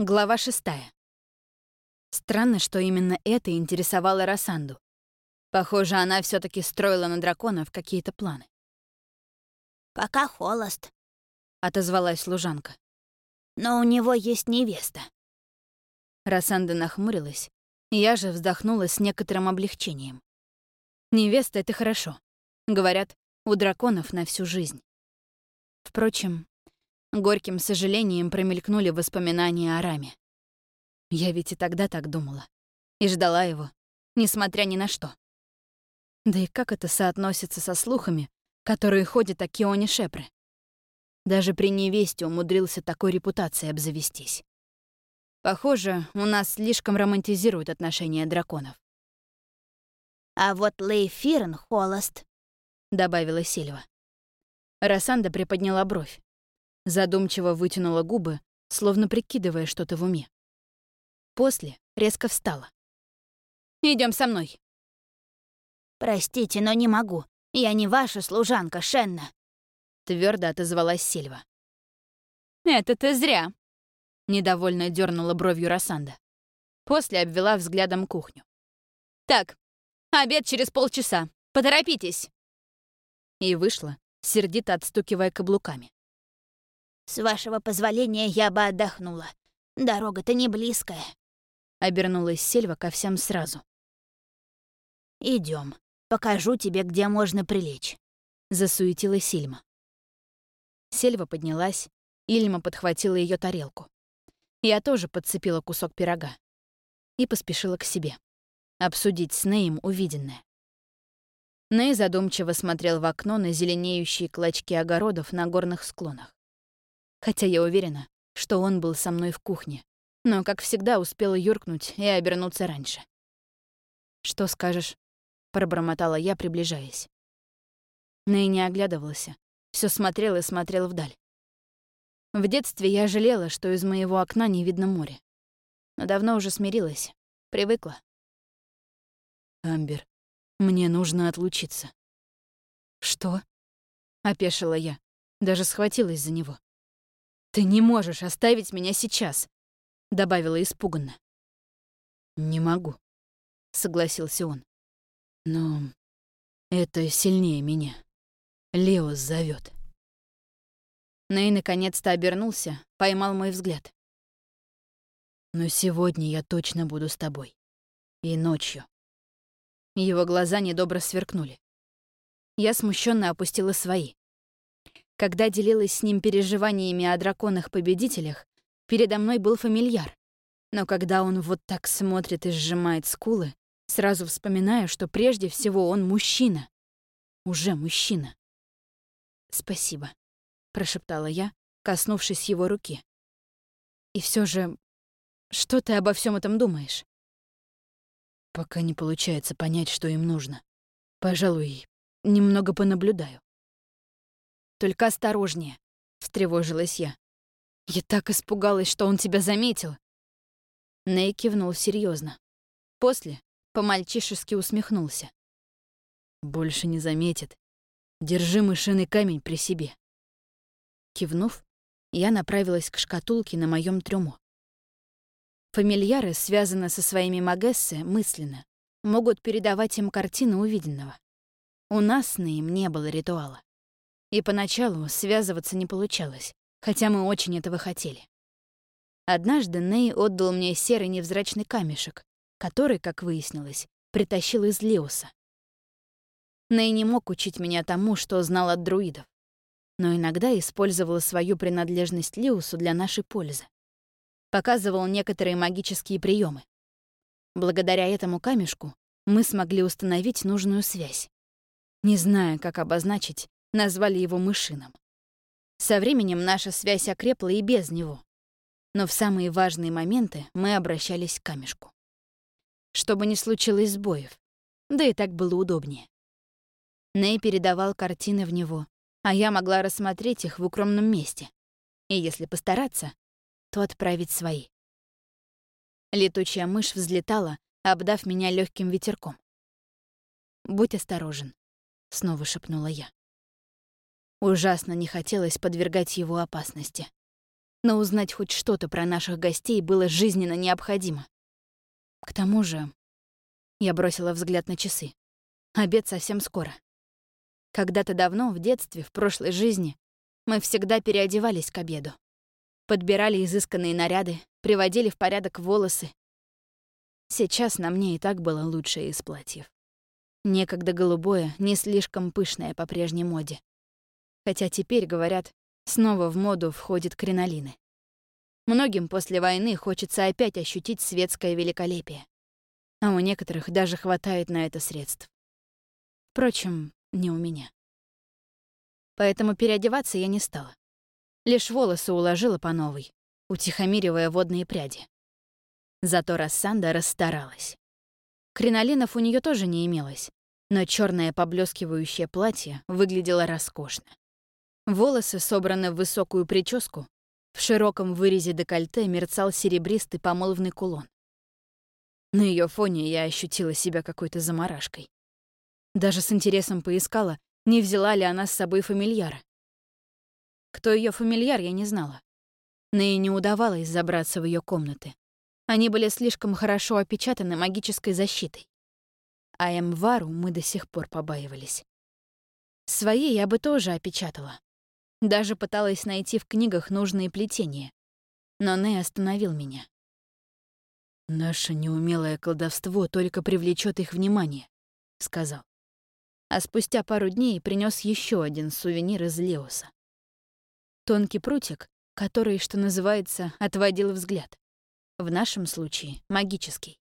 Глава шестая. Странно, что именно это интересовало Рассанду. Похоже, она все таки строила на драконов какие-то планы. «Пока холост», — отозвалась служанка. «Но у него есть невеста». Рассанда нахмурилась, я же вздохнула с некоторым облегчением. Невеста — это хорошо. Говорят, у драконов на всю жизнь. Впрочем, Горьким сожалением промелькнули воспоминания о Раме. Я ведь и тогда так думала. И ждала его, несмотря ни на что. Да и как это соотносится со слухами, которые ходят о Кионе Шепре? Даже при невесте умудрился такой репутацией обзавестись. Похоже, у нас слишком романтизируют отношения драконов. «А вот Лейфирн холост», — добавила Сильва. Рассанда приподняла бровь. Задумчиво вытянула губы, словно прикидывая что-то в уме. После резко встала. Идем со мной». «Простите, но не могу. Я не ваша служанка, Шенна», — твердо отозвалась Сильва. «Это ты зря», — недовольно дернула бровью Рассанда. После обвела взглядом кухню. «Так, обед через полчаса. Поторопитесь!» И вышла, сердито отстукивая каблуками. «С вашего позволения я бы отдохнула. Дорога-то не близкая», — обернулась Сильва ко всем сразу. Идем, покажу тебе, где можно прилечь», — засуетила Сильма. Сельва поднялась, Ильма подхватила ее тарелку. Я тоже подцепила кусок пирога и поспешила к себе. Обсудить с Неем увиденное. Ней задумчиво смотрел в окно на зеленеющие клочки огородов на горных склонах хотя я уверена, что он был со мной в кухне, но, как всегда, успел юркнуть и обернуться раньше. «Что скажешь?» — пробормотала я, приближаясь. Ней не оглядывался, все смотрел и смотрел вдаль. В детстве я жалела, что из моего окна не видно море. Но давно уже смирилась, привыкла. «Амбер, мне нужно отлучиться». «Что?» — опешила я, даже схватилась за него. «Ты не можешь оставить меня сейчас», — добавила испуганно. «Не могу», — согласился он. «Но это сильнее меня. Леос зовет. Ней наконец-то обернулся, поймал мой взгляд. «Но сегодня я точно буду с тобой. И ночью». Его глаза недобро сверкнули. Я смущенно опустила свои. Когда делилась с ним переживаниями о драконах-победителях, передо мной был фамильяр. Но когда он вот так смотрит и сжимает скулы, сразу вспоминаю, что прежде всего он мужчина. Уже мужчина. «Спасибо», — прошептала я, коснувшись его руки. «И все же, что ты обо всем этом думаешь?» Пока не получается понять, что им нужно. Пожалуй, немного понаблюдаю. Только осторожнее», — встревожилась я. «Я так испугалась, что он тебя заметил». Ней кивнул серьезно. После по-мальчишески усмехнулся. «Больше не заметит. Держи мышиный камень при себе». Кивнув, я направилась к шкатулке на моем трюмо. Фамильяры, связанные со своими магессе мысленно, могут передавать им картины увиденного. У нас на им не было ритуала. И поначалу связываться не получалось, хотя мы очень этого хотели. Однажды Ней отдал мне серый невзрачный камешек, который, как выяснилось, притащил из Леуса. Ней не мог учить меня тому, что знал от друидов, но иногда использовал свою принадлежность Леусу для нашей пользы. Показывал некоторые магические приемы. Благодаря этому камешку мы смогли установить нужную связь. Не зная, как обозначить, назвали его мышином. Со временем наша связь окрепла и без него. Но в самые важные моменты мы обращались к камешку. Чтобы не случилось сбоев, да и так было удобнее. Ней передавал картины в него, а я могла рассмотреть их в укромном месте. И если постараться, то отправить свои. Летучая мышь взлетала, обдав меня легким ветерком. «Будь осторожен», — снова шепнула я. Ужасно не хотелось подвергать его опасности. но узнать хоть что-то про наших гостей было жизненно необходимо. К тому же, я бросила взгляд на часы. Обед совсем скоро. Когда-то давно, в детстве, в прошлой жизни, мы всегда переодевались к обеду. Подбирали изысканные наряды, приводили в порядок волосы. Сейчас на мне и так было лучшее из платьев. Некогда голубое, не слишком пышное по прежней моде. Хотя теперь, говорят, снова в моду входят кринолины. Многим после войны хочется опять ощутить светское великолепие. А у некоторых даже хватает на это средств. Впрочем, не у меня. Поэтому переодеваться я не стала. Лишь волосы уложила по новой, утихомиривая водные пряди. Зато Рассанда расстаралась. Кринолинов у нее тоже не имелось, но черное поблескивающее платье выглядело роскошно. Волосы собраны в высокую прическу, в широком вырезе декольте мерцал серебристый помолвный кулон. На ее фоне я ощутила себя какой-то заморашкой. Даже с интересом поискала, не взяла ли она с собой фамильяра. Кто ее фамильяр, я не знала. Но и не удавалось забраться в ее комнаты. Они были слишком хорошо опечатаны магической защитой. А Эмвару мы до сих пор побаивались. Свои я бы тоже опечатала. Даже пыталась найти в книгах нужные плетения. Но Ней остановил меня. «Наше неумелое колдовство только привлечет их внимание», — сказал. А спустя пару дней принес еще один сувенир из Леоса. Тонкий прутик, который, что называется, отводил взгляд. В нашем случае — магический.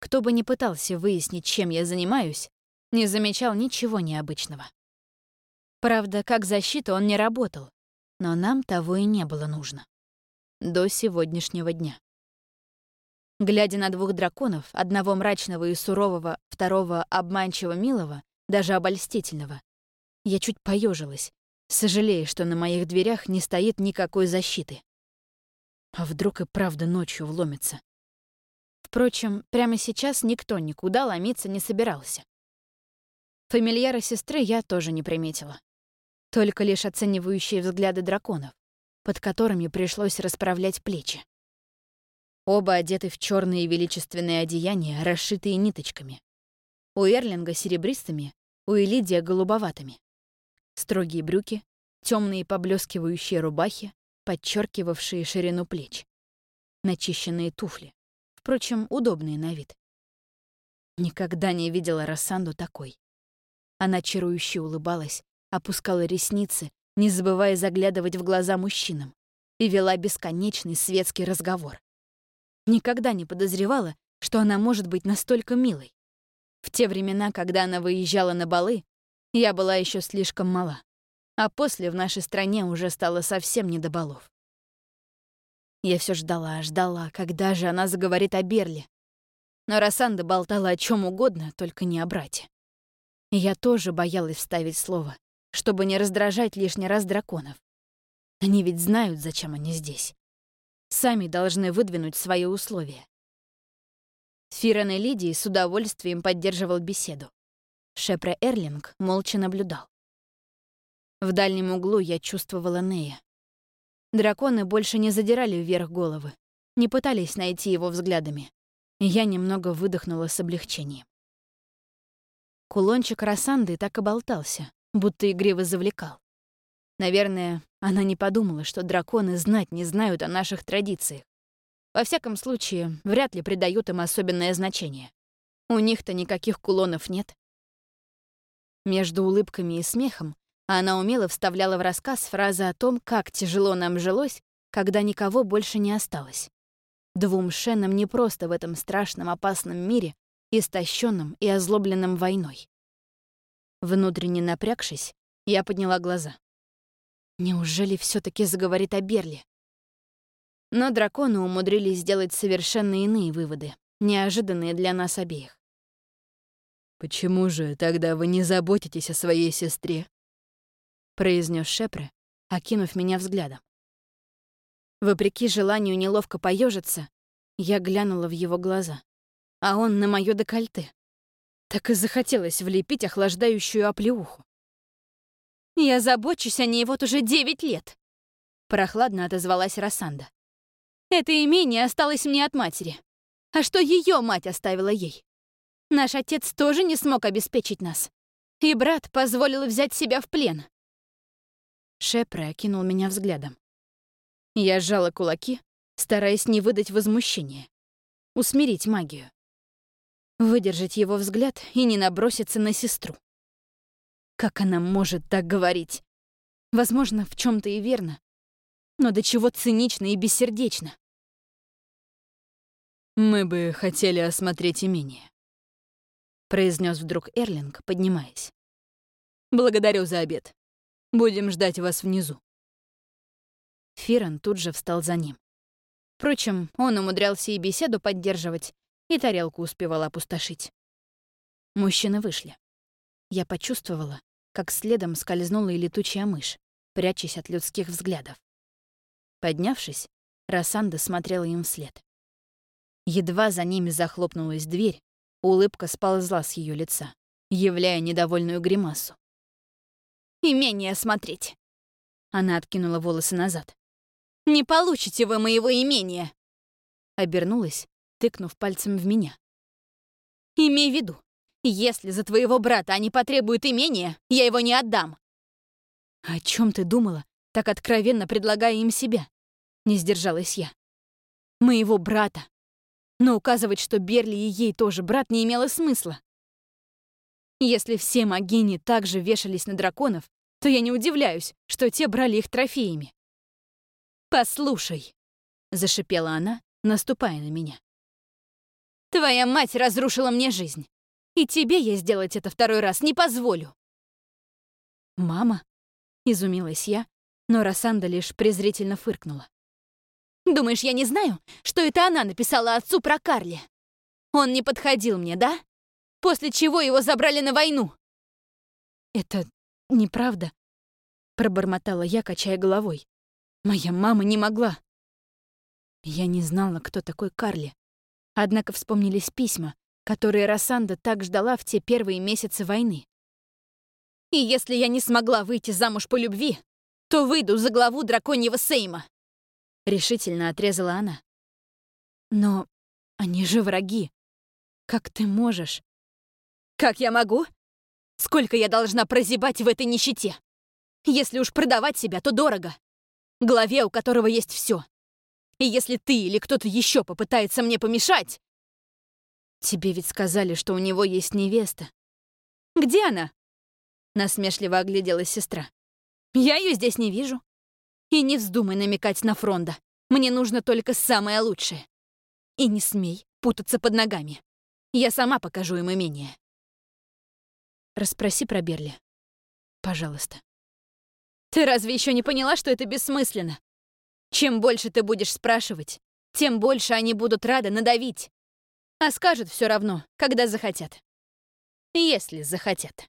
Кто бы ни пытался выяснить, чем я занимаюсь, не замечал ничего необычного. Правда, как защита он не работал, но нам того и не было нужно. До сегодняшнего дня. Глядя на двух драконов, одного мрачного и сурового, второго обманчиво милого, даже обольстительного, я чуть поежилась, сожалея, что на моих дверях не стоит никакой защиты. А вдруг и правда ночью вломится? Впрочем, прямо сейчас никто никуда ломиться не собирался. Фамильяра сестры я тоже не приметила. Только лишь оценивающие взгляды драконов, под которыми пришлось расправлять плечи. Оба одеты в черные величественные одеяния, расшитые ниточками. У Эрлинга серебристыми, у Элидия голубоватыми. Строгие брюки, темные поблескивающие рубахи, подчеркивавшие ширину плеч. Начищенные туфли. Впрочем, удобные на вид. Никогда не видела Рассанду такой. Она чарующе улыбалась, опускала ресницы, не забывая заглядывать в глаза мужчинам, и вела бесконечный светский разговор. Никогда не подозревала, что она может быть настолько милой. В те времена, когда она выезжала на балы, я была еще слишком мала а после в нашей стране уже стало совсем не до балов. Я все ждала, ждала, когда же она заговорит о Берле. Но Рассанда болтала о чем угодно, только не о брате. я тоже боялась вставить слово, чтобы не раздражать лишний раз драконов. Они ведь знают, зачем они здесь. Сами должны выдвинуть свои условия. Фиран и Лидии с удовольствием поддерживал беседу. Шепре Эрлинг молча наблюдал. В дальнем углу я чувствовала Нея. Драконы больше не задирали вверх головы, не пытались найти его взглядами. Я немного выдохнула с облегчением. Кулончик Рассанды так и болтался, будто игриво завлекал. Наверное, она не подумала, что драконы знать не знают о наших традициях. Во всяком случае, вряд ли придают им особенное значение. У них-то никаких кулонов нет. Между улыбками и смехом она умело вставляла в рассказ фразы о том, как тяжело нам жилось, когда никого больше не осталось. Двум шенам не просто в этом страшном опасном мире, истощенном и озлобленном войной. Внутренне напрягшись, я подняла глаза. Неужели все таки заговорит о Берле? Но драконы умудрились сделать совершенно иные выводы, неожиданные для нас обеих. «Почему же тогда вы не заботитесь о своей сестре?» произнес Шепре, окинув меня взглядом. Вопреки желанию неловко поежиться, я глянула в его глаза, а он на моё декольте. Так и захотелось влепить охлаждающую оплеуху. «Я забочусь о ней вот уже девять лет!» Прохладно отозвалась Рассанда. Это имение осталось мне от матери. А что ее мать оставила ей? Наш отец тоже не смог обеспечить нас. И брат позволил взять себя в плен. Шепре окинул меня взглядом. Я сжала кулаки, стараясь не выдать возмущения. Усмирить магию. Выдержать его взгляд и не наброситься на сестру. Как она может так говорить? Возможно, в чем то и верно. Но до чего цинично и бессердечно. «Мы бы хотели осмотреть имение», — произнес вдруг Эрлинг, поднимаясь. «Благодарю за обед. Будем ждать вас внизу». Фиран тут же встал за ним. Впрочем, он умудрялся и беседу поддерживать, и тарелку успевал опустошить. Мужчины вышли. Я почувствовала, как следом скользнула и летучая мышь, прячась от людских взглядов. Поднявшись, Рассанда смотрела им вслед. Едва за ними захлопнулась дверь, улыбка сползла с ее лица, являя недовольную гримасу. «Имение смотреть!» Она откинула волосы назад. «Не получите вы моего имения!» Обернулась, тыкнув пальцем в меня. «Имей в виду, если за твоего брата они потребуют имения, я его не отдам!» «О чем ты думала, так откровенно предлагая им себя?» Не сдержалась я. «Моего брата, но указывать, что Берли и ей тоже брат, не имело смысла. Если все магини также вешались на драконов, то я не удивляюсь, что те брали их трофеями. «Послушай», — зашипела она, наступая на меня. «Твоя мать разрушила мне жизнь, и тебе я сделать это второй раз не позволю». «Мама?» — изумилась я, но Рассанда лишь презрительно фыркнула. Думаешь, я не знаю, что это она написала отцу про Карли? Он не подходил мне, да? После чего его забрали на войну. Это неправда, пробормотала я, качая головой. Моя мама не могла. Я не знала, кто такой Карли. Однако вспомнились письма, которые Рассанда так ждала в те первые месяцы войны. И если я не смогла выйти замуж по любви, то выйду за главу драконьего Сейма. — решительно отрезала она. «Но они же враги. Как ты можешь?» «Как я могу? Сколько я должна прозябать в этой нищете? Если уж продавать себя, то дорого. Главе, у которого есть все. И если ты или кто-то еще попытается мне помешать...» «Тебе ведь сказали, что у него есть невеста». «Где она?» Насмешливо огляделась сестра. «Я ее здесь не вижу. И не вздумай намекать на фронта. Мне нужно только самое лучшее. И не смей путаться под ногами. Я сама покажу им имение. Расспроси про Берли. Пожалуйста. Ты разве еще не поняла, что это бессмысленно? Чем больше ты будешь спрашивать, тем больше они будут рады надавить. А скажут все равно, когда захотят. Если захотят.